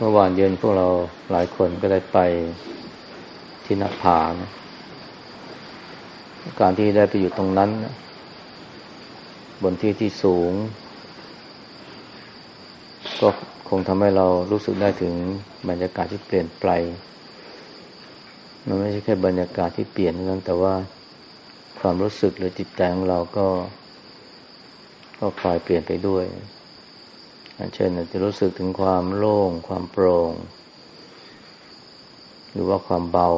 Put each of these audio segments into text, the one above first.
เมื่อวานเย็นพวกเราหลายคนก็ได้ไปที่นักผานะการที่ได้ไปอยู่ตรงนั้นบนที่ที่สูง ก็คงทำให้เรารู้สึกได้ถึงบรรยากาศที่เปลี่ยนไปมันไม่ใช่แค่บรรยากาศที่เปลี่ยนนั้นแต่ว่าความรู้สึกหรือจิตใจของเราก็ ก็คอยเปลี่ยนไปด้วย เช่นจะรู้สึกถึงความโล่ง ความโปร่ง หรือว่าความเบา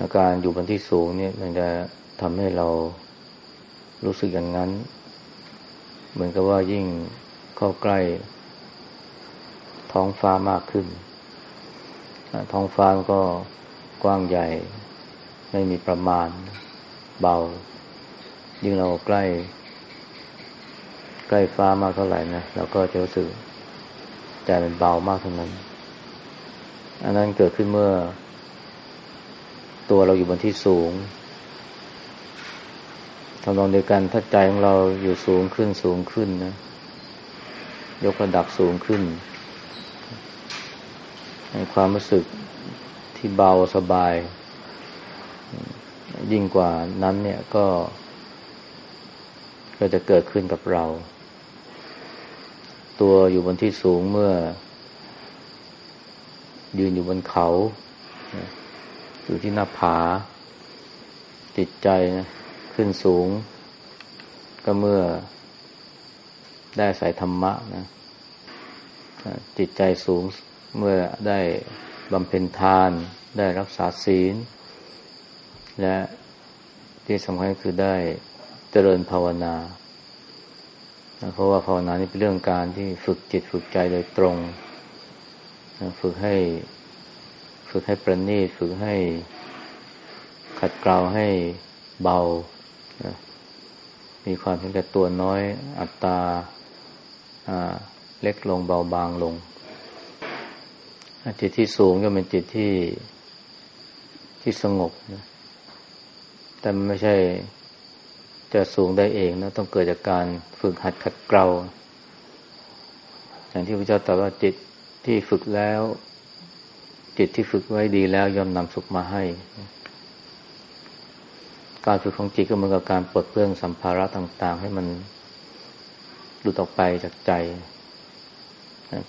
อาการอยู่บนที่สูงเนี่ย มันจะทำให้เรารู้สึกอย่างนั้น เหมือนกับว่ายิ่งเข้าใกล้ ท้องฟ้ามากขึ้น ท้องฟ้าก็กว้างใหญ่ ไม่มีประมาณ เบา ยิ่งเราใกล้ ใกล้ฟ้ามากเท่าไหร่นะเราก็จะรู้สึกใจมันเบามากเท่านั้น อันนั้นเกิดขึ้นเมื่อ ตัวเราอยู่บนที่สูงทำนองเดียวกันถ้าใจของเราอยู่สูงขึ้นสูงขึ้นนะ ยกระดับสูงขึ้นในความรู้สึกที่เบาสบาย ยิ่งกว่านั้นเนี่ยก็ ก็จะเกิดขึ้นกับเรา ตัวอยู่บนที่สูงเมื่อ ยืนอยู่บนเขา อยู่ที่หน้าผา จิตใจนะขึ้นสูง ก็เมื่อได้สายธรรมะนะจิตใจสูงเมื่อได้บำเพ็ญทาน ได้รักษาศีล และที่สำคัญคือได้เจริญภาวนา เพราะว่าภาวนานี่เป็นเรื่องการที่ฝึกจิตฝึกใจโดยตรง ฝึกให้ ฝึกให้ประณีตฝึกให้ขัดเกลาให้เบา มีความเห็นแก่ตัวน้อยอัตตาเล็กลงเบาบางลง จิตที่สูงก็เป็นจิตที่ที่สงบนะแต่มันไม่ใช่ จะสูงได้เองนะต้องเกิดจากการฝึกหัดขัดเกลาอย่างที่พระเจ้าตรัสว่าจิตที่ฝึกแล้ว จิตที่ฝึกไว้ดีแล้วยอมนำสุขมาให้ การฝึกของจิตก็เหมือนกับการปลดเปลื้องสัมภาระต่าง ๆ ให้มันหลุดออกไปจากใจ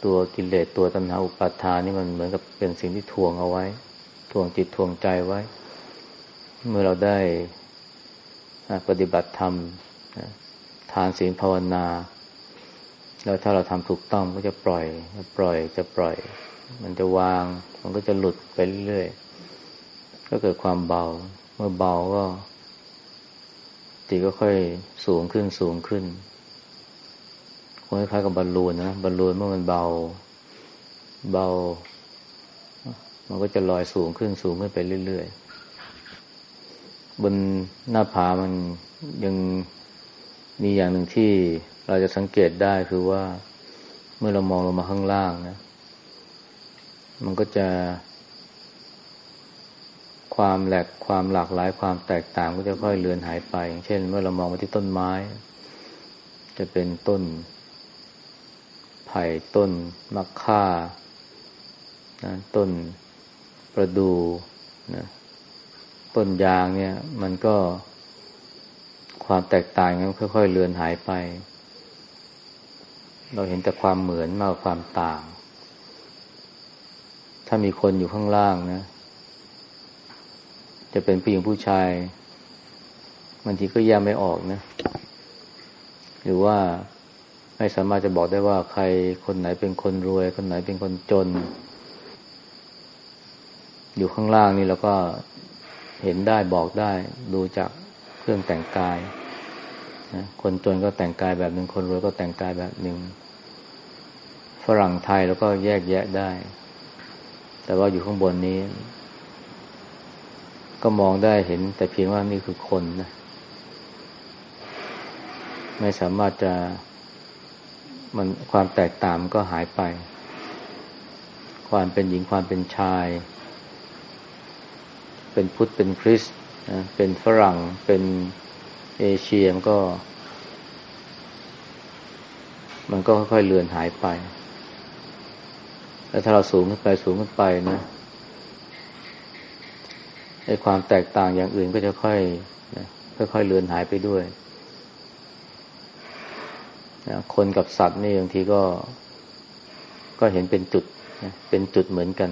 ตัวกิเลสตัวตัณหาอุปาทานนี่มันเหมือนกับเป็นสิ่งที่ทวงเอาไว้ทวงจิตทวงใจไว้ เมื่อเราได้ ปฏิบัติธรรมทานศีลภาวนา แล้วถ้าเราทำถูกต้องก็จะปล่อยปล่อยจะปล่อย มันจะวาง มันก็จะหลุดไปเรื่อยๆก็เกิดความเบา เมื่อเบาก็จิตก็ค่อยสูงขึ้นสูงขึ้นคล้ายๆกับบอลลูนนะบอลลูนเมื่อมันเบา เบา มันก็จะลอยสูงขึ้นสูงขึ้นไปเรื่อยๆ บนหน้าผามันยังมีอย่างหนึ่งที่เราจะสังเกตได้คือว่าเมื่อเรามองลงมาข้างล่างนะ มันก็จะความแหลกความหลากหลายความแตกต่างก็จะค่อยเลือนหายไป เช่น เมื่อเรามองไปที่ต้นไม้ จะเป็นต้น ไผ่ต้นมะค่านะต้นประดูนะ ต้นยางเนี่ย มันก็ความแตกต่างมันค่อย ๆ เลือนหายไป เราเห็นแต่ความเหมือนมากกว่าความต่าง ถ้ามีคนอยู่ข้างล่างนะ จะเป็นผู้หญิงผู้ชายบางทีก็แยกไม่ออกนะ หรือว่าไม่สามารถจะบอกได้ว่าใครคนไหนเป็นคนรวย คนไหนเป็นคนจน อยู่ข้างล่างนี่แล้วก็ เห็นได้บอกได้ดูจากเครื่องแต่งกายนะคนจนก็แต่งกายแบบหนึ่งคนรวยก็แต่งกายแบบหนึ่งฝรั่งไทยแล้วก็แยกแยะได้ แต่ว่าอยู่ข้างบนนี้ ก็มองได้เห็น แต่เพียงว่านี่คือคนนะ ไม่สามารถจะมันความแตกต่างก็หายไป ความเป็นหญิงความเป็นชาย เป็นพุทธเป็นคริสต์เป็นฝรั่ง เป็นเอเชียมันก็ มันก็ค่อยๆเลือนหายไป แล้วถ้าเราสูงขึ้นไปสูงขึ้นไปนะไอ้ความแตกต่างอย่างอื่นก็จะค่อยนะค่อยๆเลือนหายไปด้วยนะคนกับสัตว์นี่บางทีก็ ก็เห็นเป็นจุดนะเป็นจุดเหมือนกัน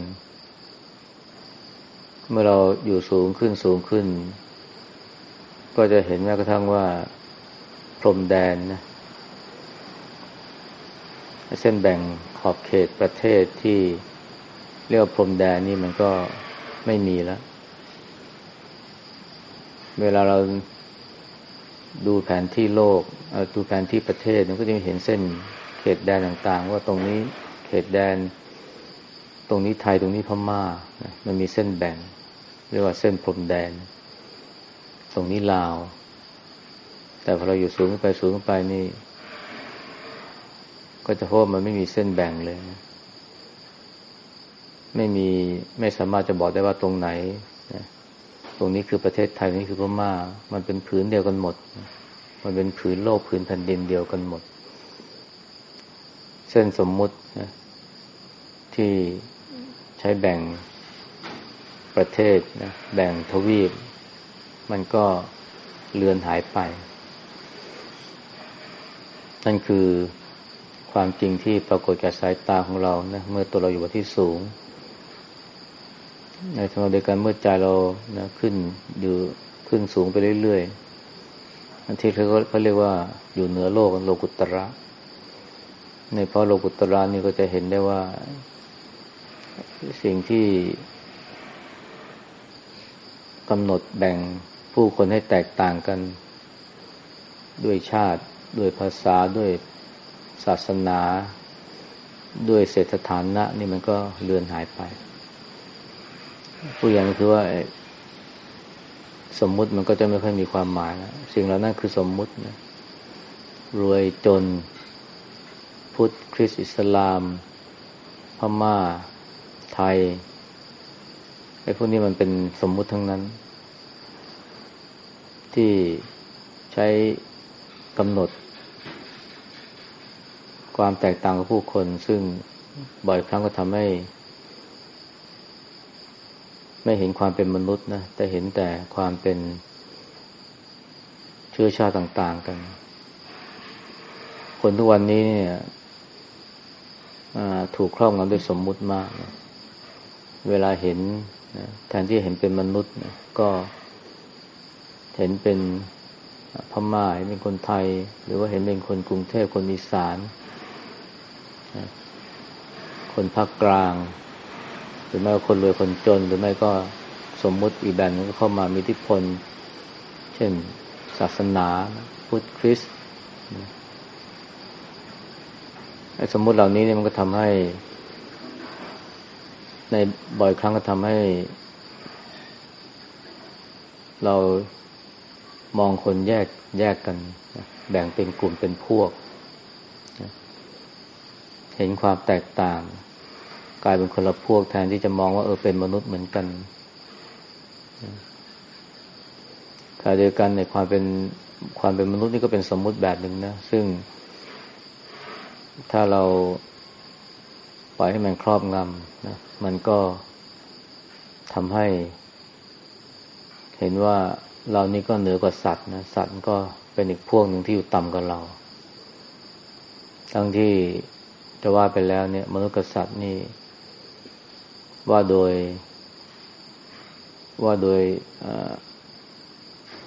เมื่อเราอยู่สูงขึ้นสูงขึ้น ก็จะเห็นแม้กระทั่งว่า พรมแดนนะเส้นแบ่งขอบเขตประเทศที่เรียกว่าพรมแดนนี่มันก็ไม่มีแล้ว เวลาเราดูแผนที่โลกดูแผนที่ประเทศมันก็จะเห็นเส้นเขตแดนต่างๆ ว่าตรงนี้เขตแดน ตรงนี้ไทยตรงนี้พม่า มันมีเส้นแบ่ง เรียกว่าเส้นพรมแดน ตรงนี้ลาว แต่พอเราอยู่สูงขึ้นไปสูงขึ้นไปนี่ ก็จะพบมันไม่มีเส้นแบ่งเลยนะไม่มีไม่สามารถจะบอกได้ว่าตรงไหนนะตรงนี้คือประเทศไทยนี่คือพม่า มันเป็นผืนเดียวกันหมด มันเป็นผืนโลกผืนแผ่นดินเดียวกันหมด เส้นสมมุตินะที่ใช้แบ่ง ประเทศนะแบ่งทวีป มันก็เลือนหายไป นั่นคือความจริงที่ปรากฏแก่สายตาของเรานะเมื่อตัวเราอยู่บนที่สูง ในทางเดียวกันเมื่อใจเรานะขึ้นอยู่ขึ้นสูงไปเรื่อยๆอันที่เขาเขาเรียกว่าอยู่เหนือโลกโลกุตระ ในเพราะโลกุตระนี่ก็จะเห็นได้ว่า สิ่งที่ กำหนดแบ่งผู้คนให้แตกต่างกัน ด้วยชาติ ด้วยภาษาด้วยศาสนา ด้วยเศรษฐฐานะ นี่มันก็เลือนหายไปผู้อย่างคือว่าสมมุติมันก็จะไม่ค่อยมีความหมายนะสิ่งเหล่านั้นคือสมมุตินะรวยจน พุทธคริสต์อิสลาม พม่า ไทย อ้พวกนี้มันเป็นสมมุติทั้งนั้น ที่ใช้กำหนด ความแตกต่างของผู้คน ซึ่งบ่อยครั้งก็ทำให้ ไม่เห็นความเป็นมนุษย์นะแต่เห็นแต่ความเป็นเชื้อชาติต่าง ๆ กัน คนทุกวันนี้เนี่ยถูกครอบงำด้วยสมมุติมาก เวลาเห็น นะแทนที่เห็นเป็นมนุษย์นะก็เห็นเป็นพม่าเห็นเป็นคนไทย หรือว่าเห็นเป็นคนกรุงเทพคนอีสานคนภาคกลาง หรือไม่ก็คนรวยคนจน หรือไม่ก็สมมุติอีกแบบนึงก็เข้ามามีอิทธิพล เช่น ศาสนาพุทธคริสต์สมมุติเหล่านี้เนี่ยมันก็ทำให้ ในบ่อยครั้งก็ทำให้ เรามองคนแยกแยกกัน แบ่งเป็นกลุ่มเป็นพวก เห็นความแตกต่าง กลายเป็นคนละพวกแทนที่จะมองว่าเออเป็นมนุษย์เหมือนกันขณะเดียวกันในความเป็นความเป็นมนุษย์นี่ก็เป็นสมมุติแบบหนึ่งนะ ซึ่งถ้าเรา ปล่อยให้มันครอบงำนะมันก็ทำให้ เห็นว่าเรานี่ก็เหนือกว่าสัตว์นะสัตว์ก็เป็นอีกพวกหนึ่งที่อยู่ต่ำกว่าเรา ทั้งที่จะว่าไปแล้วเนี่ย มนุษย์กษัตริย์นี่ ว่าโดย ว่าโดย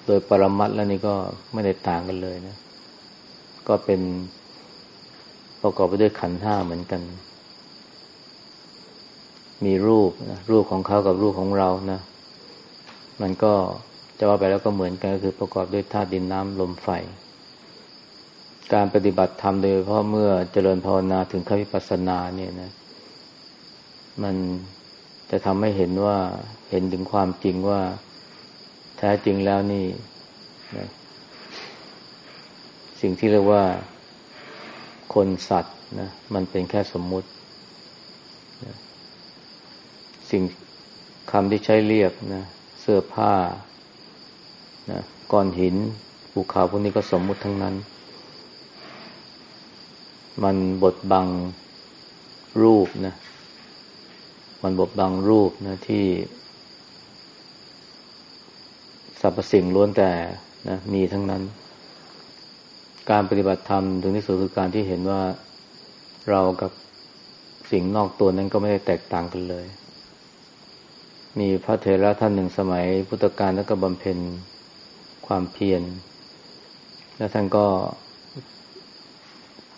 โดยปรมัตแล้วนี่ก็ไม่ได้ต่างกันเลยนะ ก็เป็นประกอบไปด้วยขันธ์ห้าเหมือนกัน มีรูปนะรูปของเขากับรูปของเรานะ มันก็จะว่าไปแล้วก็เหมือนกันก็คือประกอบด้วยธาตุดินน้ำลมไฟ การปฏิบัติธรรมโดยเฉพาะเมื่อเจริญภาวนาถึงขั้นวิปัสสนาเนี่ยนะ มันจะทำให้เห็นว่าเห็นถึงความจริงว่าแท้จริงแล้วนี่นะสิ่งที่เรียกว่าคนสัตว์นะมันเป็นแค่สมมุติ สิ่งคำที่ใช้เรียกนะเสื้อผ้านะก้อนหินภูเขาพวกนี้ก็สมมุติทั้งนั้น มันบดบังรูปนะมันบดบังรูปนะที่สรรพสิ่งล้วนแต่นะมีทั้งนั้น การปฏิบัติธรรมถึงที่สุดคือการที่เห็นว่าเรากับสิ่งนอกตัวนั้นก็ไม่ได้แตกต่างกันเลย มีพระเทระท่านหนึ่งสมัยพุทธกาลแล้วก็บำเพ็ญความเพียร แล้วท่านก็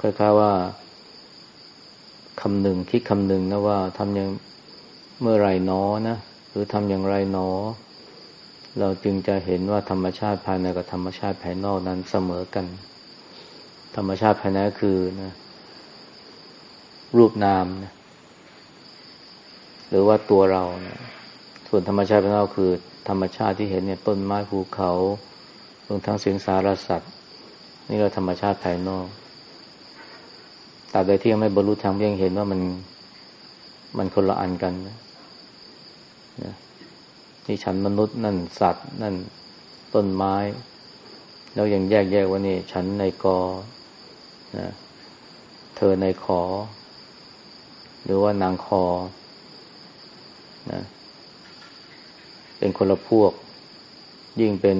ค่อยๆว่าคำหนึ่งคิดคำหนึ่งนะว่าทำอย่างเมื่อไรน้อนะ หรือทำอย่างไรน้อ เราจึงจะเห็นว่าธรรมชาติภายในกับธรรมชาติภายนอกนั้นเสมอกัน ธรรมชาติภายในคือนะรูปนามนะหรือว่าตัวเรานะ ส่วนธรรมชาติภายนอกคือ ธรรมชาติที่เห็นเนี่ยต้นไม้ภูเขารวมทั้งสิงสารสัตว์ นี่เราธรรมชาติภายนอกตราบใดที่ยังไม่บรรลุธรรมยังเห็นว่ามันมันคนละอันกันนะนี่ฉันมนุษย์นั่นสัตว์ นั่นต้นไม้ แล้วยังแยกแยกว่านี่ฉันในกอนะเธอในขอ หรือว่านางคอนะ เป็นคนละพวก ยิ่งเป็น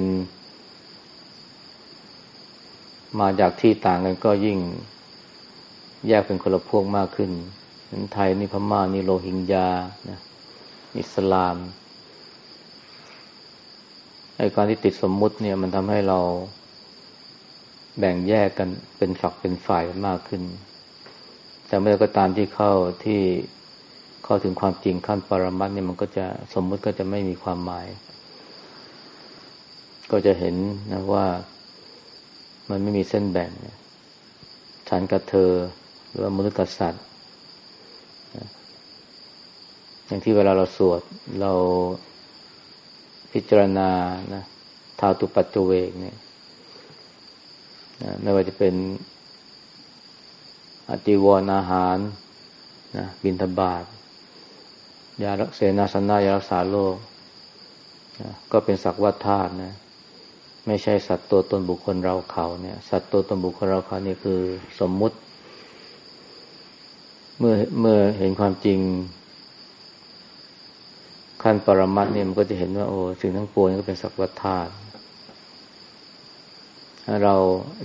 มาจากที่ต่างกันก็ยิ่ง แยกเป็นคนละพวกมากขึ้นไทยนี่พม่านี่โรฮิงญานะอิสลามไอ้การที่ติดสมมุติเนี่ยมันทำให้เราแบ่งแยกกันเป็นฝักเป็นฝ่ายมากขึ้น แต่เมื่อก็ตามที่เข้าที่ เข้าถึงความจริงขั้นปรมัตเนี่ยมันก็จะสมมุติก็จะไม่มีความหมาย ก็จะเห็นนะว่ามันไม่มีเส้นแบ่งฉันกับเธอหรือว่ามนุษย์กับสัตว์อย่างที่เวลาเราสวดเราพิจารณานะทาตุปัจจเวกเนี่ยไม่ว่าจะเป็นอติวรอาหารนะบินทบาท ยารักเสนาสนายารักษาโลก็เป็นสักวัฏธาตุนะ ไม่ใช่สัตว์ตัวตนบุคคลเราเขาเนี่ย สัตว์ตัวตนบุคคลเราเขานี่คือสมมุติ เมื่อเมื่อเห็นความจริง ขั้นปรมัตเนี่ยมันก็จะเห็นว่า โอ้สิ่งทั้งปวงก็เป็นสักวัฏธาตุเรา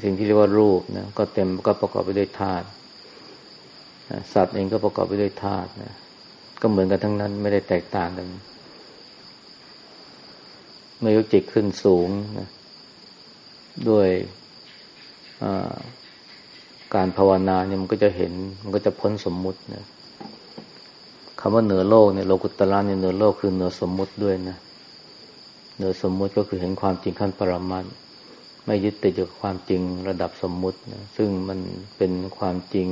สิ่งที่เรียกว่ารูปนะก็เต็มก็ประกอบไปด้วยธาตุสัตว์เองก็ประกอบไปด้วยธาตุนะ ก็เหมือนกันทั้งนั้นไม่ได้แตกต่างกันเมื่อยกจิตขึ้นสูงนะด้วยการภาวนาเนี่ยมันก็จะเห็น มันก็จะพ้นสมมุตินะคำว่าเหนือโลกเนี่ยโลกุตระเนี่ยเหนือโลกคือเหนือสมมุติด้วยนะเหนือสมมุติก็คือเห็นความจริงขั้นปรมัตไม่ยึดติดกับความจริงระดับสมมุตินะซึ่งมันเป็นความจริง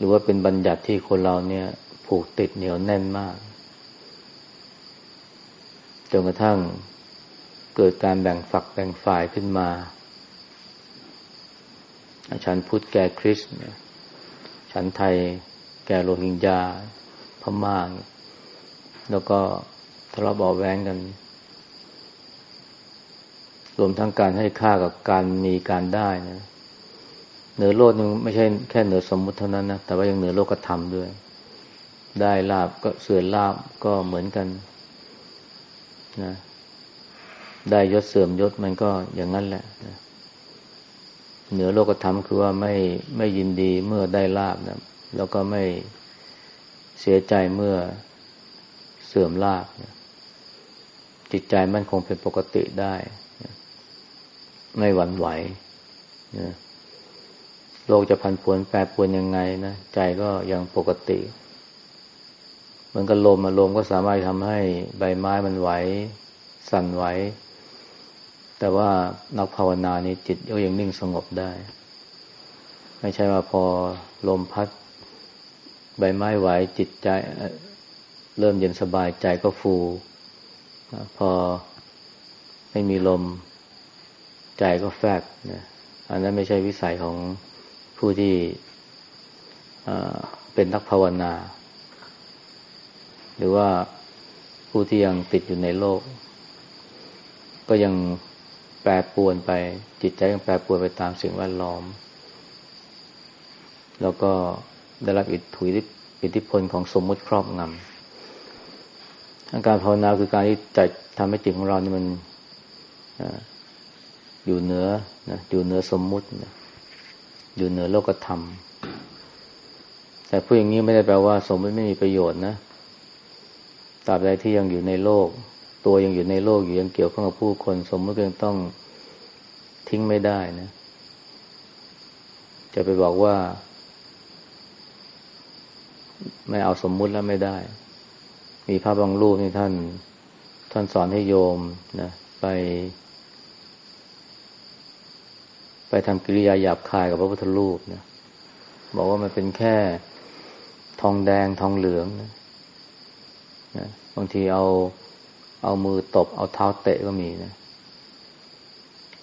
หรือว่าเป็นบัญญัติที่คนเราเนี่ย ผูกติดเหนียวแน่นมากจนกระทั่งเกิดการแบ่งฝักแบ่งฝ่ายขึ้นมาฉันพุทธแก่คริสฉันไทยแก่โรฮิงญาพม่าแล้วก็ทะเลาะเบาแวงกัน รวมทั้งการให้ค่ากับการมีการได้นะ เหนือโลกยังไม่ใช่แค่เหนือสมมุติเท่านั้นนะแต่ว่ายังเหนือโลกธรรมด้วย ได้ลาบก็เสื่อมลาบก็เหมือนกันนะได้ยศเสื่อมยศมันก็อย่างนั้นแหละนะเหนือโลกธรรมคือว่าไม่ไม่ยินดีเมื่อได้ลาบนะแล้วก็ไม่เสียใจเมื่อเสื่อมลาบจิตใจมันคงเป็นปกติได้ไม่หวั่นไหว โลกจะพันผวนแปรปวนยังไงนะใจก็ยังปกติเหมือนกับลมลมก็สามารถทำให้ใบไม้มันไหว สั่นไหว แต่ว่านักภาวนานี่จิตก็ยังนิ่งสงบได้ ไม่ใช่ว่าพอลมพัด ใบไม้ไหวจิตใจ เริ่มเย็นสบายใจก็ฟู พอไม่มีลมใจก็แฟบนะอันนั้นไม่ใช่วิสัยของ ผู้ที่เป็นนักภาวนา หรือว่าผู้ที่ยังติดอยู่ในโลก ก็ยังแปรปวนไปจิตใจยังแปรปวนไปตามสิ่งแวดล้อม แล้วก็ได้รับอิทธิอิทธิพลของสมมุติครอบงำการภาวนาคือการที่จทำให้จิตของเรานี่มันอยู่เหนือนะอยู่เหนือสมมุตินะ อยู่เหนือโลกธรรม แต่พูดอย่างนี้ไม่ได้แปลว่า สมมติไม่มีประโยชน์นะตราบใดที่ยังอยู่ในโลก ตัวยังอยู่ในโลกอยู่ยังเกี่ยวข้องกับผู้คน สมมติยังต้องทิ้งไม่ได้นะ จะไปบอกว่า ไม่เอาสมมุติแล้วไม่ได้ มีพระบางรูปนี่ท่าน ท่านสอนให้โยมนะไป ไปทำกิริยาหยาบคายกับพระพุทธรูปนะบอกว่ามันเป็นแค่ทองแดงทองเหลืองนะนะบางทีเอาเอามือตบ เอาเท้าเตะก็มีนะ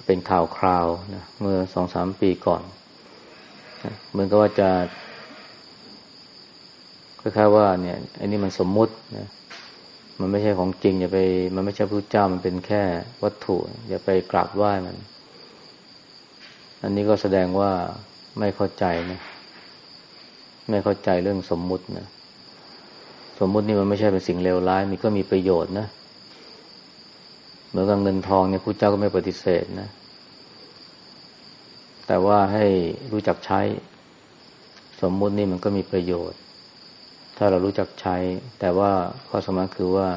เป็นข่าวคราวนะเมื่อสองสามปีก่อนนะเหมือนกับว่าจะคล้ายๆว่า เนี่ยอันนี้มันสมมุตินะมันไม่ใช่ของจริง อย่าไป มันไม่ใช่พระเจ้ามันเป็นแค่วัตถุ อย่าไปกราบไหว้มัน อันนี้ก็แสดงว่าไม่เข้าใจนะ ไม่เข้าใจเรื่องสมมุตินะ สมมุตินี่มันไม่ใช่เป็นสิ่งเลวร้าย มันก็มีประโยชน์นะเหมือนกับเงินทองเนี่ยพระเจ้าก็ไม่ปฏิเสธนะ แต่ว่าให้รู้จักใช้ สมมุตินี่มันก็มีประโยชน์ ถ้าเรารู้จักใช้ แต่ว่าข้อสำคัญคือว่า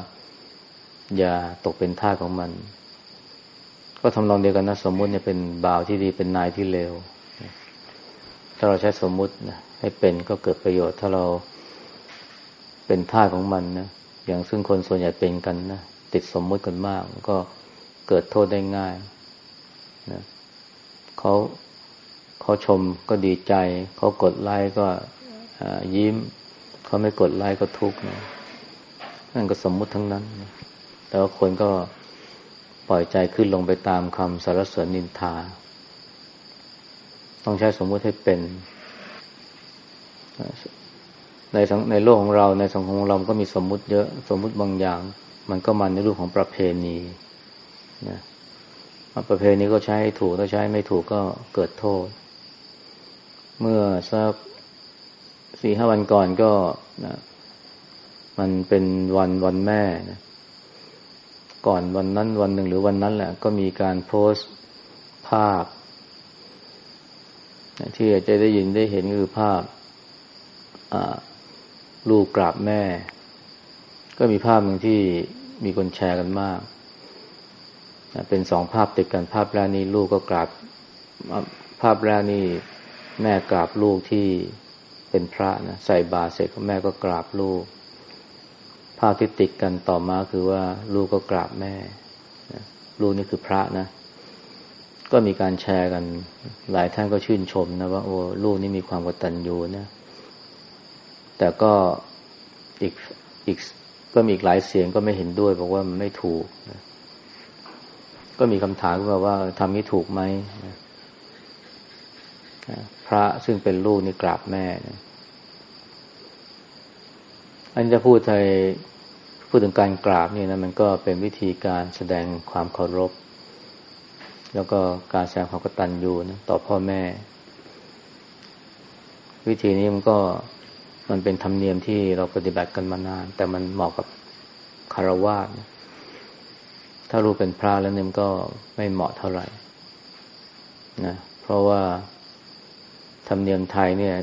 อย่าตกเป็นท่าของมัน ก็ทำลองเดียวกันนะสมมุติเนี่ยเป็นบ่าวที่ดีเป็นนายที่เลวถ้าเราใช้สมมุตินะให้เป็นก็เกิดประโยชน์ ถ้าเราเป็นท่าของมันนะอย่างซึ่งคนส่วนใหญ่เป็นกันนะติดสมมุติกันมาก ก็เกิดโทษได้ง่ายนะเขาเขาชมก็ดีใจ เขากดไลค์ก็ยิ้ม เขาไม่กดไลค์ก็ทุกข์นะนั่นก็สมมุติทั้งนั้นนะแต่ว่าคนก็ ล่อยใจขึ้นลงไปตามคำสารเสริญนินทา ต้องใช้สมมติให้เป็น ในในโลกของเราในสังคมของเราก็มีสมมุติเยอะ สมมุติบางอย่าง มันก็มาในรูปของประเพณีนะประเพณีก็ใช้ถูกถ้าใช้ไม่ถูกก็เกิดโทษ เมื่อสักสี่ห้าวันก่อนก็นะมันเป็นวันวันแม่นะ ก่อนวันนั้นวันหนึ่งหรือวันนั้นแหละ ก็มีการโพสต์ภาพ ที่จะได้ยินได้เห็นคือภาพลูกกราบแม่ ก็มีภาพหนึ่งที่มีคนแชร์กันมาก เป็นสองภาพติดกันภาพแรกนี่ลูกก็กราบภาพแรกนี่แม่กราบลูกที่เป็นพระนะใส่บาเสร็จแม่ก็กราบลูก ภาพที่ติดกันต่อมาคือว่าลูกก็กราบแม่ลูกนี่คือพระนะ ก็มีการแชร์กัน หลายท่านก็ชื่นชมนะว่าโอ้ลูกนี่มีความกตัญญูนะแต่ก็อีกอีกก็มีอีกหลายเสียงก็ไม่เห็นด้วยบอกว่ามันไม่ถูกนะก็มีคำถามขึ้นมาว่าทำนี้ถูกไหมนะพระซึ่งเป็นลูกนี่กราบแม่นะอันจะพูดไทย พูดถึงการกราบนี่นะมันก็เป็นวิธีการแสดงความเคารพ แล้วก็การแสดงความกตัญญูนะต่อพ่อแม่ วิธีนี้มันก็มันเป็นธรรมเนียมที่เราปฏิบัติกันมานาน แต่มันเหมาะกับคารวะถ้ารู้เป็นพระแล้วเนี่ยก็ไม่เหมาะเท่าไหร่นะเพราะว่าธรรมเนียมไทยเนี่ย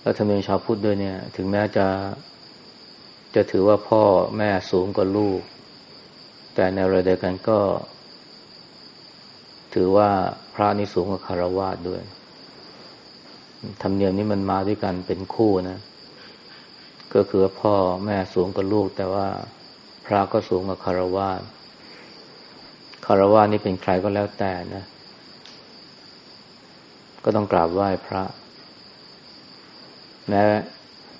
แล้วธรรมเนียมชาวพุทธด้วยเนี่ย ถึงแม้จะ จะถือว่าพ่อแม่สูงกว่าลูก แต่ในเวลาเดียวกันก็ ถือว่าพระนี่สูงกว่าคารวะด้วยธรรมเนียมนี้มันมาด้วยกันเป็นคู่นะ ก็คือพ่อแม่สูงกว่าลูก แต่ว่าพระก็สูงกว่าคารวะคารวะนี่เป็นใครก็แล้วแต่นะ ก็ต้องกราบไหว้พระแม้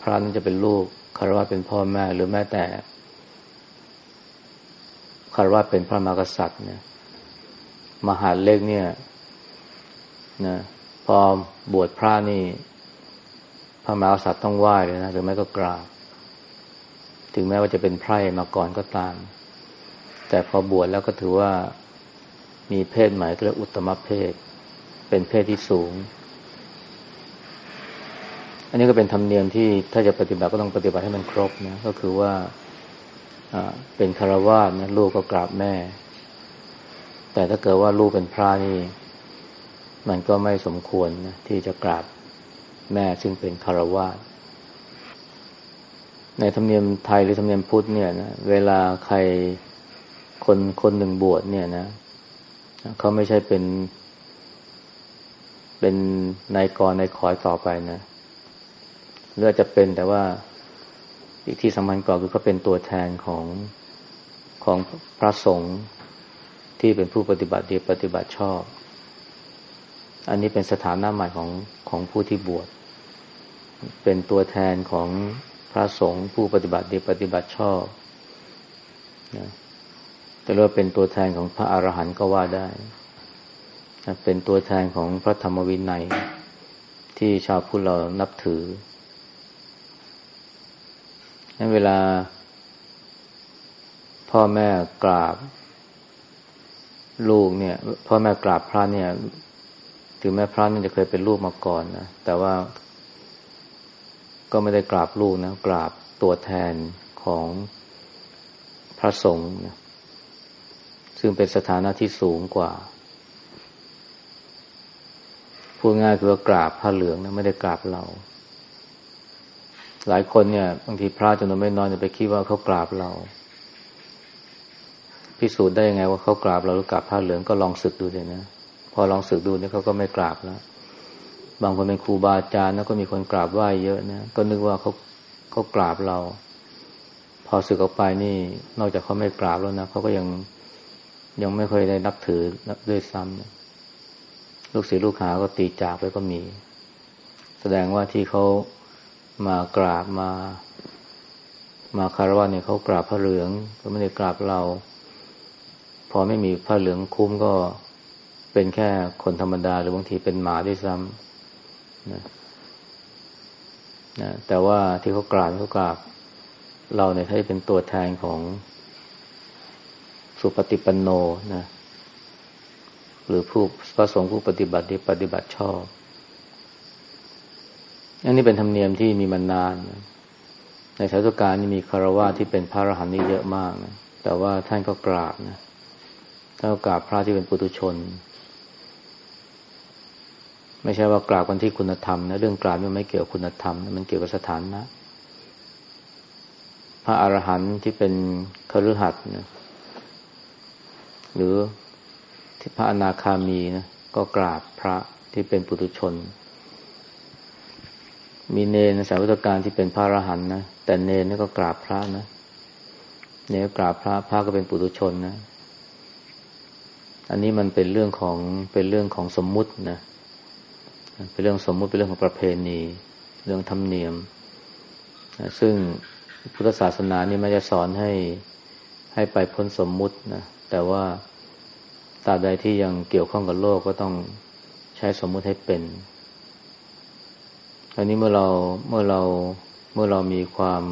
พระนั้นจะเป็นลูก คารวะเป็นพ่อแม่หรือแม้แต่คารวะเป็นพระมหากษัตริย์เนี่ยมหาเล็กเนี่ยนะพอบวชพระนี่ พระมหากษัตริย์ต้องไหว้เลยนะหรือไม่ก็กราบ ถึงแม้ว่าจะเป็นไพร่มาก่อนก็ตาม แต่พอบวชแล้วก็ถือว่ามีเพศใหม่เรียกอุตมะเพศ เป็นเพศที่สูง อันนี้ก็เป็นธรรมเนียมที่ถ้าจะปฏิบัติก็ต้องปฏิบัติให้มันครบนะก็คือว่าเป็นคารวะนะลูกก็กราบแม่ แต่ถ้าเกิดว่าลูกเป็นพระนี่ มันก็ไม่สมควรนะที่จะกราบแม่ซึ่งเป็นคารวะในธรรมเนียมไทยหรือธรรมเนียมพุทธเนี่ยนะเวลาใครคนคนหนึ่งบวชเนี่ยนะเขาไม่ใช่เป็น เป็นนายกรนายขอยต่อไปนะเลือจะเป็นแต่ว่าอีกที่สำคัญกว่าคือเขาเป็นตัวแทนของของพระสงฆ์ที่เป็นผู้ปฏิบัติดีปฏิบัติชอบ อันนี้เป็นสถานะใหม่ของของผู้ที่บวช เป็นตัวแทนของพระสงฆ์ผู้ปฏิบัติดีปฏิบัติชอบนะจะเรียกว่าเป็นตัวแทนของพระอรหันต์ก็ว่าได้นะเป็นตัวแทนของพระธรรมวินัยที่ชาวพุทธเรานับถือ นั้นเวลา พ่อแม่กราบ ลูกเนี่ย พ่อแม่กราบพระเนี่ย ถึงแม้พระนั่จะเคยเป็นลูกมาก่อนนะ แต่ว่า ก็ไม่ได้กราบลูกนะ กราบตัวแทนของพระสงฆ์นะซึ่งเป็นสถานะที่สูงกว่าพูดง่ายคือว่ากราบพระเหลืองนะไม่ได้กราบเรา หลายคนเนี่ยบางทีพระจำนวนไม่น้อยจะไปคิดว่าเขากราบเรา พิสูจน์ได้ยังไงว่าเขากราบเราหรือกราบพระเหลืองก็ลองศึกดูเลยนะพอลองศึกดูเนี่ยเขาก็ไม่กราบแล้ว บางคนเป็นครูบาอาจารย์แล้วก็มีคนกราบไหว้เยอะนะก็นึกว่าเขาเขากราบเรา พอสึกออกไปนี่ นอกจากเขาไม่กราบแล้วนะเขาก็ยังยังไม่เคยได้นับถือด้วยซ้ำลูกศิษย์ลูกหาก็ตีจากไปก็มี แสดงว่าที่เขา มากราบมา มาคารวะเนี่ยเขากราบพระเหลืองก็ไม่ได้กราบเรา พอไม่มีพระเหลืองคุ้มก็เป็นแค่คนธรรมดา หรือบางทีเป็นหมาด้วยซ้ำนะนะแต่ว่าที่เขากราบเขากราบ เราเนี่ยถ้าเป็นตัวแทนของสุปฏิปันโนนะหรือผู้พระสงฆ์ผู้ปฏิบัติที่ปฏิบัติชอบ อันนี้เป็นธรรมเนียมที่มีมานานนะในสาตุการนี่มีคารวะที่เป็นพระอรหันต์นี่เยอะมากนะแต่ว่าท่านก็กราบนะท่านก็กราบพระที่เป็นปุถุชน ไม่ใช่ว่ากราบกันที่คุณธรรมนะเรื่องกราบมันไม่เกี่ยวคุณธรรมมันเกี่ยวกับสถานนะ พระอรหันต์ที่เป็นคฤหัสถ์นะหรือที่พระอนาคามีนะก็กราบพระที่เป็นปุถุชน มีเนรในสาวุตการที่เป็นพระอรหันต์นะแต่เนรนี่ก็กราบพระนะเนรกราบพระพระก็เป็นปุถุชนนะ อันนี้มันเป็นเรื่องของเป็นเรื่องของสมมุตินะเป็นเรื่องสมมุติเป็นเรื่องของประเพณี เรื่องธรรมเนียม ซึ่งพุทธศาสนานี่ไม่ได้สอนให้ให้ไปพ้นสมมุตินะแต่ว่าตราบใดที่ยังเกี่ยวข้องกับโลกก็ต้องใช้สมมุติให้เป็น อันนี้เมื่อเราเมื่อเราเมื่อเรามีความ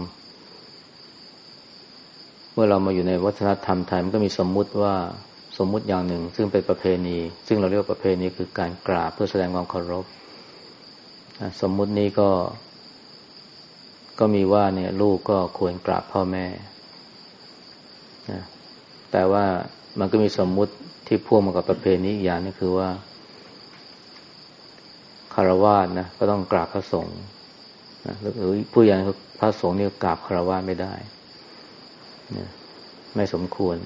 เมื่อเรามาอยู่ในวัฒนธรรมไทยมันก็มีสมมุติว่าสมมุติอย่างหนึ่ง ซึ่งเป็นประเพณี ซึ่งเราเรียกว่าประเพณีคือการกราบเพื่อแสดงความเคารพสมมุตินี้ก็ ก็มีว่าเนี่ย ลูกก็ควรกราบพ่อแม่แต่ว่ามันก็มีสมมุติที่พ่วงมากับประเพณีอีกอย่างนึงคือว่า คารวะนะก็ต้องกราบพระสงฆ์นะหรือผู้ใหญ่พระสงฆ์นี่กราบคารวะไม่ได้นะไม่สมควร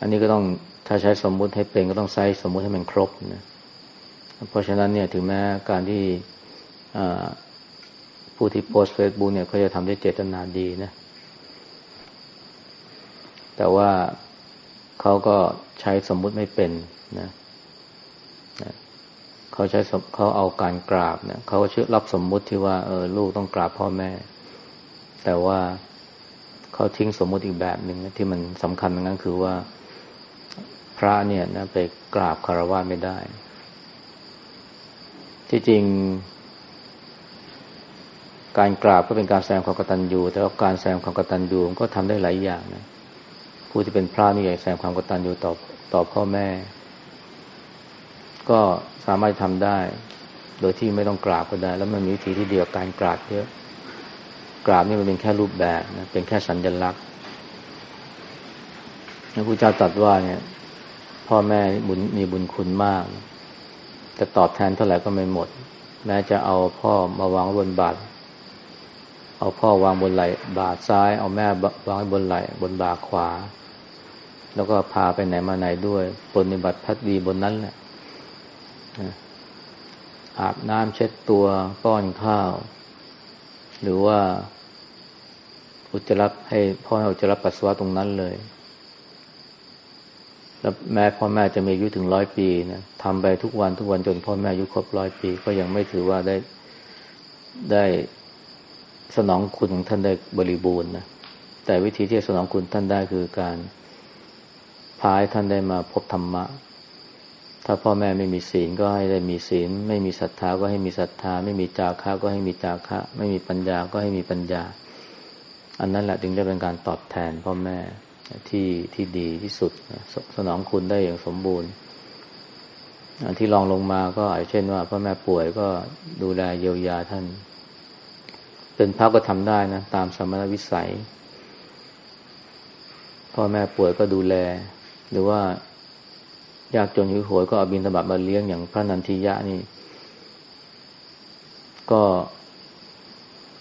อันนี้ก็ต้องถ้าใช้สมมุติให้เป็นก็ต้องใช้สมมุติให้มันครบนะเพราะฉะนั้นเนี่ยถึงแม้การที่ผู้ที่โพสต์เฟซบุ๊กเนี่ยเขาจะทำด้วยเจตนาดีนะ แต่ว่าเขาก็ใช้สมมุติไม่เป็นนะ เขาใช้เขาเอาการกราบเนี่ยเขาเชื่อรับสมมุติที่ว่าเออลูกต้องกราบพ่อแม่ แต่ว่าเขาทิ้งสมมุติอีกแบบหนึ่งที่มันสำคัญนั้นคือว่า พระเนี่ยนะไปกราบคารวะไม่ได้ ที่จริง การกราบก็เป็นการแสดงความกตัญญูแต่ว่าการแสดงความกตัญญูก็ทำได้หลายอย่างนะผู้ที่เป็นพระนี่อยากแสดงความกตัญญูต่อต่อพ่อแม่ ก็สามารถทำได้ โดยที่ไม่ต้องกราบก็ได้ แล้วมันมีวิธีที่เดียวการกราบเยอะกราบนี่มันเป็นแค่รูปแบบนะเป็นแค่สัญลักษณ์พระพุทธเจ้าตรัสว่าเนี่ย พ่อแม่บุญมีบุญคุณมากจะตอบแทนเท่าไหร่ก็ไม่หมด แม้จะเอาพ่อมาวางบนบาทเอาพ่อวางบนไหล่บาทซ้าย เอาแม่วางบนไหล่บนบาทขวา แล้วก็พาไปไหนมาไหนด้วยปฏิบัติพัดดีบนนั้นแหละ อาบน้ำเช็ดตัวป้อนข้าว หรือว่า อุจจาระให้พ่อให้อุจจาระปัสสาวะตรงนั้นเลย แล้วแม้พ่อแม่จะมีอายุถึงร้อยปีนะทำไปทุกวันทุกวันจนพ่อแม่อายุครบร้อยปี ก็ยังไม่ถือว่าได้ได้สนองคุณของท่านได้บริบูรณ์นะแต่วิธีที่จะสนองคุณท่านได้คือการพาให้ท่านได้มาพบธรรมะ ถ้าพ่อแม่ไม่มีศีลก็ให้ได้มีศีล ไม่มีศรัทธาก็ให้มีศรัทธา ไม่มีจาคะก็ให้มีจาคะ ไม่มีปัญญาก็ให้มีปัญญา อันนั้นแหละจึงจะเป็นการตอบแทนพ่อแม่ที่ที่ดีที่สุดสสนองคุณได้อย่างสมบูรณ์ที่ลองลงมาก็อาจเช่นว่าพ่อแม่ป่วยก็ดูแลเยียวยาท่าน เป็นพระก็ทำได้นะ ตามสมณวิสัย พ่อแม่ป่วยก็ดูแล หรือว่า ยากจนหิวโหยก็เอาบินธบัตมาเลี้ยงอย่างพระนันทิยะนี่ ก็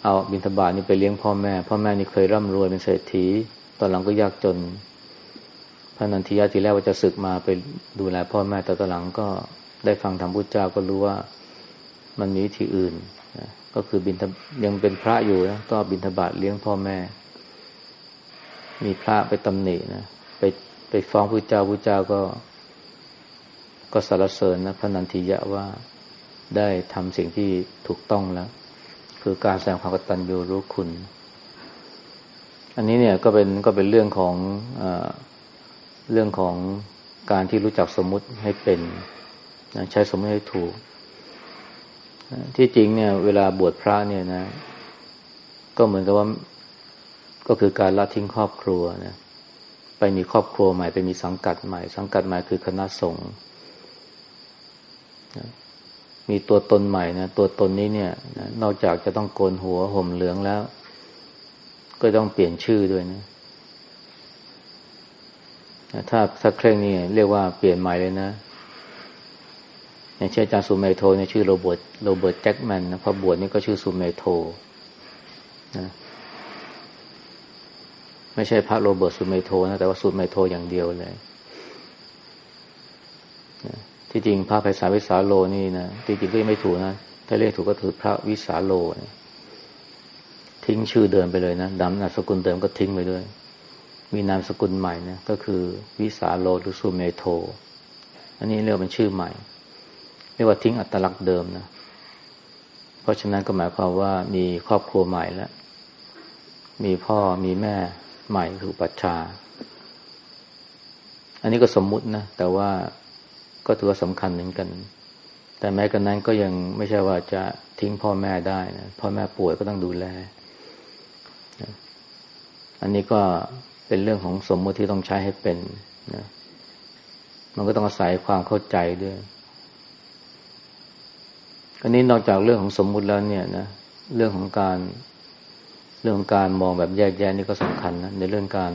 เอาบินธบาตนี่ไปเลี้ยงพ่อแม่ พ่อแม่นี่เคยร่ำรวยเป็นเศรษฐี ตอนหลังก็ยากจน พระนันทิยาทีแรกว่าจะศึกมาไปดูแลพ่อแม่แต่ตอนหลังก็ได้ฟังธรรมพุทธเจ้าก็รู้ว่ามันมีวิธีอื่นนะก็คือบินยังเป็นพระอยู่นะก็บินทบาทเลี้ยงพ่อแม่ มีพระไปตำหนินะไปไปฟ้องพระเจ้าพระเจ้าก็ ก็สรรเสริญนะพระนันทิยะว่าได้ทำสิ่งที่ถูกต้องแล้ว คือการแสดงความกตัญญูรู้คุณ อันนี้เนี่ยก็เป็นก็เป็นเรื่องของอเรื่องของการที่รู้จักสมมุติให้เป็นใช้สมมติให้ถูก ที่จริงเนี่ย เวลาบวชพระเนี่ยนะ ก็เหมือนกับว่าก็คือการละทิ้งครอบครัวนะไปมีครอบครัวใหม่ไปมีสังกัดใหม่ สังกัดใหม่คือคณะสงฆ์ มีตัวตนใหม่นะตัวตนนี้เนี่ยนอกจากจะต้องโกนหัวห่มเหลืองแล้ว ก็ต้องเปลี่ยนชื่อด้วยนะถ้าถ้าเคร่งนี่เรียกว่าเปลี่ยนใหม่เลยนะ อย่างเช่นอาจารย์สุเมโทเนี่ยชื่อโรเบิร์ตโรเบิร์ตแจ็คแมนนะพอบวชนี่ก็ชื่อสุเมโทนะไม่ใช่พระโรเบิร์ตสุเมโทนะแต่ว่าสุเมโทอย่างเดียวเลย ที่จริงพระไพศาลวิสาโลนี่นะที่จริงก็ยังไม่ถูกนะถ้าเรียกถูกก็ถือพระวิสาโลนะทิ้งชื่อเดิมไปเลยนะดำนามสกุลเดิมก็ทิ้งไปด้วย มีนามสกุลใหม่นะก็คือวิสาโลหรือสุเมโท อันนี้เรียกเป็นชื่อใหม่ เรียกว่าทิ้งอัตลักษณ์เดิมนะเพราะฉะนั้นก็หมายความว่ามีครอบครัวใหม่แล้ว มีพ่อมีแม่ใหม่คือปัจชา อันนี้ก็สมมุตินะ แต่ว่า ก็ถือว่าสำคัญเหมือนกัน แต่แม้กันนั้นก็ยังไม่ใช่ว่าจะทิ้งพ่อแม่ได้นะพ่อแม่ป่วยก็ต้องดูแล อันนี้ก็เป็นเรื่องของสมมติที่ต้องใช้ให้เป็นนะมันก็ต้องอาศัยความเข้าใจด้วยอันนี้นอกจากเรื่องของสมมุติแล้วเนี่ยนะเรื่องของการเรื่องของการมองแบบแยกแยะนี่ก็สำคัญนะในเรื่องการ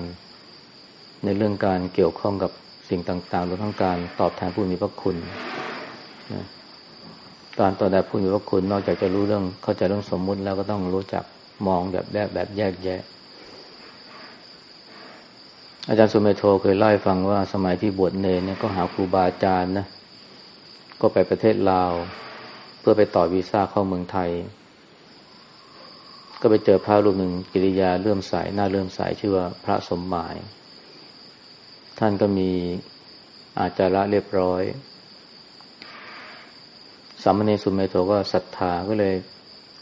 ในเรื่องการเกี่ยวข้องกับ สิ่งต่างๆรวมทั้งการตอบแทนผู้มีพระคุณนะการตอบแทนผู้มีพระคุณ นอกจากจะรู้เรื่องเข้าใจเรื่องสมมุติแล้วก็ต้องรู้จักมองแบบแบบแบบแยกแยะ อาจารย์สุเมโทเคยเล่าให้ฟังว่าสมัยที่บวชเนรเนี่ยก็หาครูบาอาจารย์นะก็ไปประเทศลาว เพื่อไปต่อวีซ่าเข้าเมืองไทย ก็ไปเจอพระรูปหนึ่งกิริยาเลื่อมใสหน้าเลื่อมใสชื่อว่าพระสมหมาย ท่านก็มีอาจาระเรียบร้อยสามเณรสุเมโทก็ศรัทธาก็เลย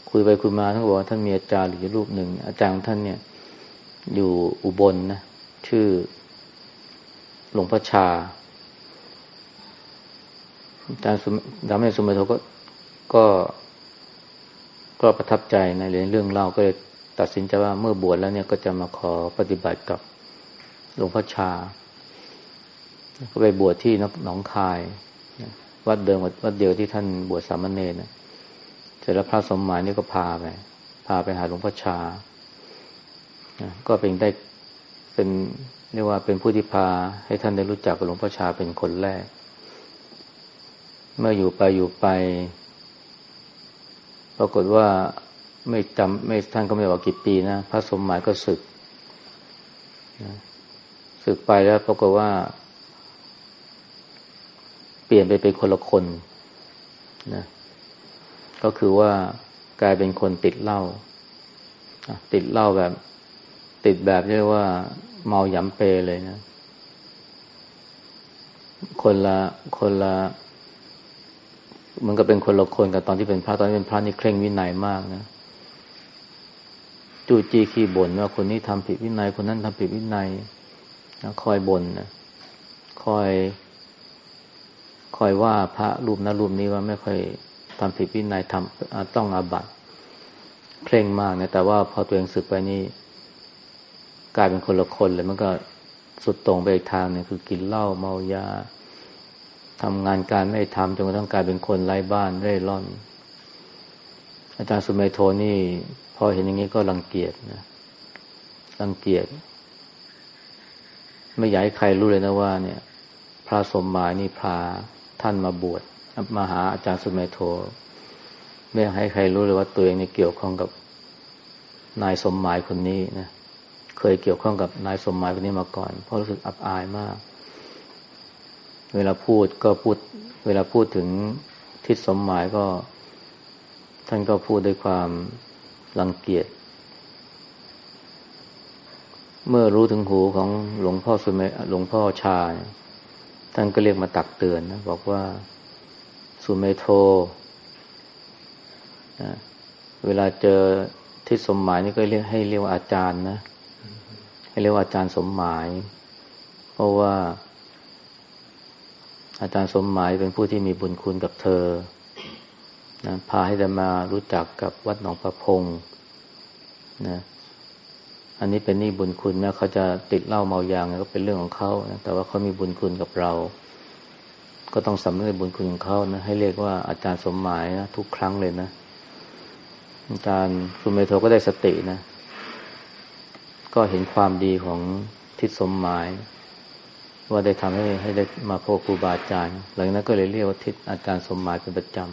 คุยไปคุยมาท่านบอกว่าท่านมีอาจารย์อยู่รูปหนึ่ง อาจารย์ท่านเนี่ย อยู่อุบลนนะชื่อหลวงพ่อชาอาจารย์ดามเนสุเมโทก็ก็ก็ประทับใจในเรื่องเล่าก็เลยตัดสินใจว่าเมื่อบวชแล้วเนี่ยก็จะมาขอปฏิบัติกับหลวงพ่อชา ก็ไปบวชที่นหนองคายวัดเดิมวัดเดียวที่ท่านบวชสามเณรนะเสร็จแล้วพระสมหมายนี่ก็พาไปพาไปหาหลวงพ่อชา ก็เป็นได้เป็นเรียกว่าเป็นผู้ที่พาให้ท่านได้รู้จักกับหลวงพ่อชาเป็นคนแรก เมื่ออยู่ไปอยู่ไป ปรากฏว่าไม่จำไม่ท่านก็ไม่บอกกี่ปีนะพระสมหมายก็ศึกศึกไปแล้วปรากฏว่า เปลี่ยนไปเป็นคนละคนนะก็คือว่ากลายเป็นคนติดเหล้าติดเหล้าแบบ ติดแบบเรียกว่า เมาหยำเปเลยนะ คนละคนละมันก็เป็นคนละคนกับตอนที่เป็นพระตอนที่เป็นพระนี่เคร่งวินัยมากนะจูจีขี้บ่นว่าคนนี้ทำผิดวินัย คนนั้นทำผิดวินัยนะคอยบ่นนะคอย คอยว่าพระรูปนั้นรูปนี้ว่าไม่ค่อยทำผิดวินัยทำต้องอาบัติเคร่งมากนะแต่ว่าพอตัวเองสึกไปนี่กลายเป็นคนละคนเลยมันก็สุดตรงไปอีกทางเนี่ยคือกินเหล้าเมายาทำงานการไม่ทำจนกระทั่งกลายเป็นคนไร้บ้านเร่ร่อน อาจารย์สุเมโทนี่ พอเห็นอย่างนี้ก็รังเกียจนะรังเกียจไม่อยากให้ใครรู้เลยนะว่า เนี่ย พระสมหมายนี่พา ท่านมาบวชมาหาอาจารย์สุเมโท ไม่ให้ใครรู้เลยว่าตัวเองนี่เกี่ยวข้องกับนายสมหมายคนนี้นะเคยเกี่ยวข้องกับนายสมหมายคนนี้มาก่อน เพราะรู้สึกอับอายมาก เวลาพูดก็พูด เวลาพูดถึงทิศสมหมายก็ ท่านก็พูดด้วยความรังเกียจเมื่อรู้ถึงหูของหลวงพ่อสุเมหลวงพ่อชา ท่านก็เรียกมาตักเตือนนะบอกว่าสุเมโทนะเวลาเจอทิศสมหมายนี่ก็เรียกให้เรียกว่าอาจารย์นะ ให้เรียกว่าอาจารย์สมหมาย เพราะว่า อาจารย์สมหมายเป็นผู้ที่มีบุญคุณกับเธอนะพาให้ได้มารู้จักกับวัดหนองประพงนะ อันนี้เป็นนี่บุญคุณแม้เขาจะติดเหล้าเมายางก็เป็นเรื่องของเขานะแต่ว่าเขามีบุญคุณกับเรา ก็ต้องสำนึกบุญคุณของเขานะให้เรียกว่าอาจารย์สมหมายนะทุกครั้งเลยนะอาจารย์สุณเมโทก็ได้สตินะ ก็เห็นความดีของทิศสมหมาย ว่าได้ทำให้ให้ได้มาพบครูบาอาจารย์ หลังนั้นก็เลยเรียกว่าทิศอาจารย์สมหมายเป็นประจำ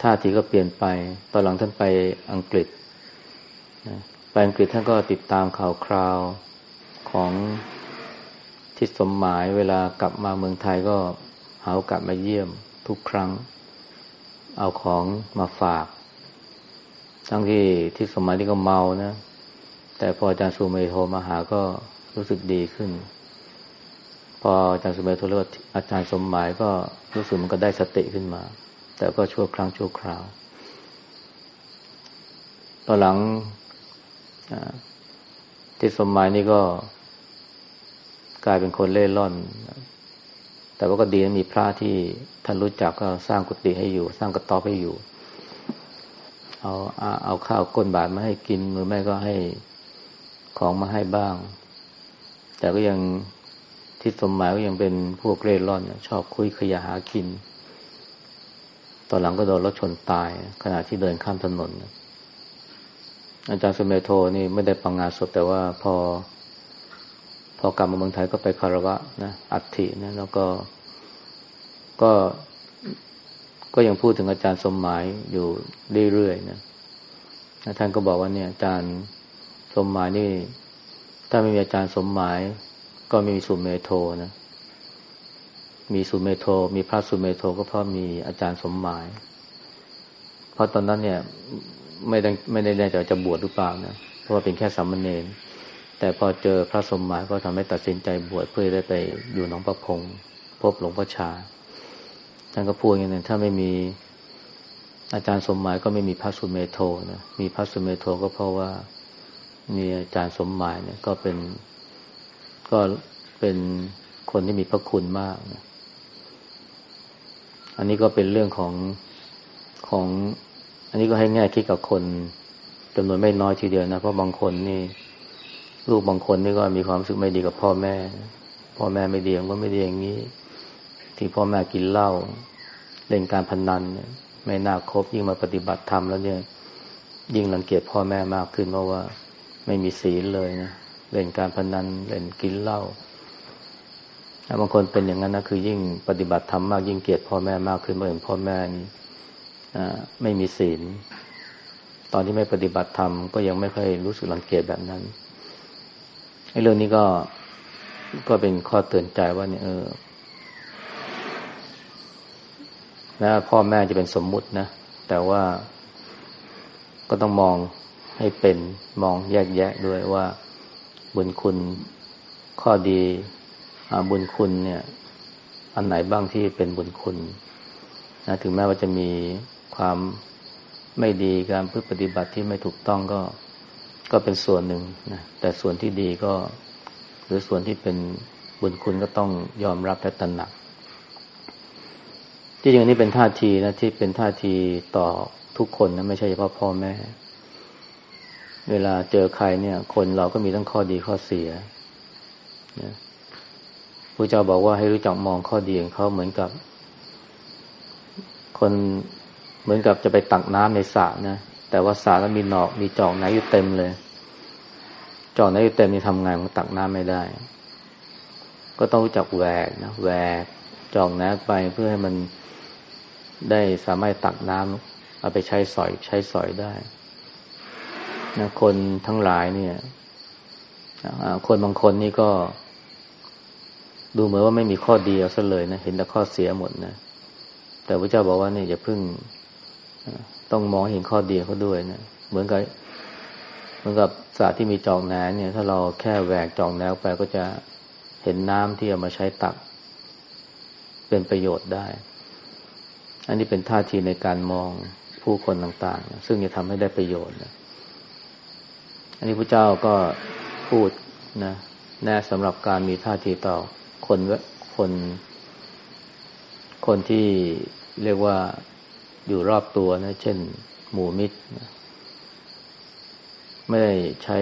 ท่าทีก็เปลี่ยนไป ตอนหลังท่านไปอังกฤษไปอังกฤษท่านก็ติดตามข่าวคราวของทิศสมหมายเวลากลับมาเมืองไทยก็หาโอกาสมาเยี่ยมทุกครั้ง เอาของมาฝาก ทั้งที่ทิศสมหมายนี่ก็เมานะ แต่พออาจารย์สุเมโทรมาหาก็รู้สึกดีขึ้น พออาจารย์สุเมโทรเรียกอาจารย์สมหมายก็รู้สึกมันก็ได้สติขึ้นมา แต่ก็ชั่วครั้งชั่วคราวตอนหลังที่สมัยนี้ก็กลายเป็นคนเล่ร่อน แต่ว่าก็ดีนะมีพระที่ท่านรู้จักก็สร้างกุฏิให้อยู่ สร้างกระต๊อบให้อยู่ เอาเอาข้าวก้นบาทมาให้กินหรือไม่ก็ให้ของมาให้บ้าง แต่ก็ยังที่สมัยก็ยังเป็นพวกเร่ร่อนชอบคุยขยะหากิน ตอนหลังก็โดนรถชนตาย ขณะที่เดินข้ามถนน อาจารย์สมเมโทนี่ไม่ได้ปังงานศพแต่ว่าพอ พอกลับมาเมืองไทยก็ไปคารวะนะอัฐินะแล้วก็ ก็ก็ยังพูดถึงอาจารย์สมหมายอยู่เรื่อยๆนะท่านก็บอกว่าเนี่ยอาจารย์สมหมายนี่ ถ้าไม่มีอาจารย์สมหมาย ก็ไม่มีสุเมโทนะ มีสุเมโท มีพระสุเมโทก็เพราะมีอาจารย์สมหมาย เพราะตอนนั้นเนี่ยไม่ได้ไม่ได้แน่ใจจะบวชหรือเปล่านะเพราะว่าเป็นแค่สามเณรแต่พอเจอพระสมหมายก็ทำให้ตัดสินใจบวชเพื่อได้ไปอยู่หนองประพงพบหลวงพ่อชาท่านก็พูดอย่างนี้ถ้าไม่มีอาจารย์สมหมายก็ไม่มีพระสุเมโทนะมีพระสุเมโทก็เพราะว่ามีอาจารย์สมหมายเนี่ยก็เป็นก็เป็นคนที่มีพระคุณมากนะ อันนี้ก็เป็นเรื่องของของ อันนี้ก็ให้แง่คิดกับคนจำนวนไม่น้อยทีเดียวนะเพราะบางคนนี่ ลูกบางคนนี่ก็มีความรู้สึกไม่ดีกับพ่อแม่ พ่อแม่ไม่ดีก็ไม่ดีอย่างนี้ ที่พ่อแม่กินเหล้าเล่นการพนนันไม่น่าคบยิ่งมาปฏิบัติธรรมแล้วเนี่ย ยิ่งรังเกียจพ่อแม่มากขึ้นเพราะว่าไม่มีศีลเลยนะเล่นการพนนันเล่นกินเหล้า บางคนเป็นอย่างนั้นนะคือยิ่งปฏิบัติธรรมมากยิ่งเกลียดพ่อแม่มากขึ้นเมื่อเห็นพ่อแม่นี่ไม่มีศีล ตอนที่ไม่ปฏิบัติธรรมก็ยังไม่ค่อยรู้สึกรังเกียจแบบนั้นไอ้เรื่องนี้ก็ก็เป็นข้อเตือนใจว่าเนี่ยเออนะพ่อแม่จะเป็นสมมุตินะ แต่ว่าก็ต้องมองให้เป็นมองแยกแยะด้วยว่าบุญคุณข้อดี บุญคุณเนี่ย อันไหนบ้างที่เป็นบุญคุณนะถึงแม้ว่าจะมีความไม่ดีการพฤติปฏิบัติที่ไม่ถูกต้องก็ก็เป็นส่วนหนึ่งนะแต่ส่วนที่ดีก็ หรือส่วนที่เป็นบุญคุณก็ต้องยอมรับและตระหนัก ที่จริงนี้เป็นท่าทีนะที่เป็นท่าทีต่อทุกคนนะไม่ใช่เฉพาะพ่อแม่ เวลาเจอใครเนี่ย คนเราก็มีทั้งข้อดีข้อเสียนะ พระเจ้าบอกว่าให้รู้จักมองข้อดีของเขาเหมือนกับ คนเหมือนกับจะไปตักน้ำในสระนะแต่ว่าสระแล้วมีหนอกมีจอกไหนอยู่เต็มเลย จอกไหนอยู่เต็มนี่ทำไงมันตักน้ำไม่ได้ ก็ต้องรู้จักแหวกนะแหวกจอกน้ำไปเพื่อให้มันได้สามารถตักน้ำเอาไปใช้สอยใช้สอยได้นะคนทั้งหลายเนี่ยคนบางคนนี่ก็ ดูเหมือนว่าไม่มีข้อดีเอาซะเลยนะ เห็นแต่ข้อเสียหมดนะ แต่พระเจ้าบอกว่าเนี่ยอย่าพึ่งต้องมองเห็นข้อดีเขาด้วยนะ เหมือนกับเหมือนกับสระที่มีจอกแหนเนี่ย ถ้าเราแค่แหวกจอกแนวไปก็จะเห็นน้ำที่เอามาใช้ตัก เป็นประโยชน์ได้ อันนี้เป็นท่าทีในการมองผู้คนต่างๆ ซึ่งจะทำให้ได้ประโยชน์นะอันนี้พระเจ้าก็พูดนะแน่สำหรับการมีท่าทีต่อ คนคน คนที่เรียกว่าอยู่รอบตัวนะ เช่น หมู่มิตรไม่ได้ใช้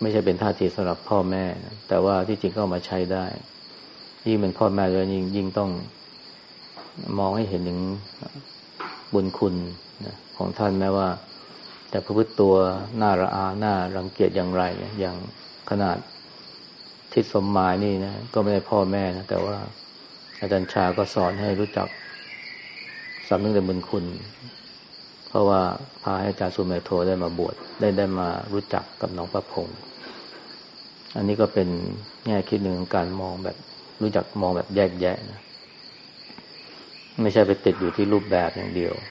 ไม่ใช่เป็นท่าทีสำหรับพ่อแม่นะแต่ว่าที่จริงก็มาใช้ได้ ยิ่งเป็นพ่อแม่เลยยิ่งยิ่งต้องมองให้เห็นถึงบุญคุณนะของท่านแม้ว่า แต่พระพุทธตัวหน้าระอาหน้ารังเกียจอย่างไรอย่างขนาด ทิศสมหมายนี่นะก็ไม่ได้พ่อแม่นะแต่ว่า อาจารย์ชาก็สอนให้รู้จักสำนึกในบุญคุณ เพราะว่าพาให้อาจารย์สุเมโทได้มาบวชได้ได้มารู้จักกับน้องประพงศ์อันนี้ก็เป็นแง่คิดหนึ่งการมองแบบรู้จักมองแบบแยกแยะนะไม่ใช่ไปติดอยู่ที่รูปแบบอย่างเดียว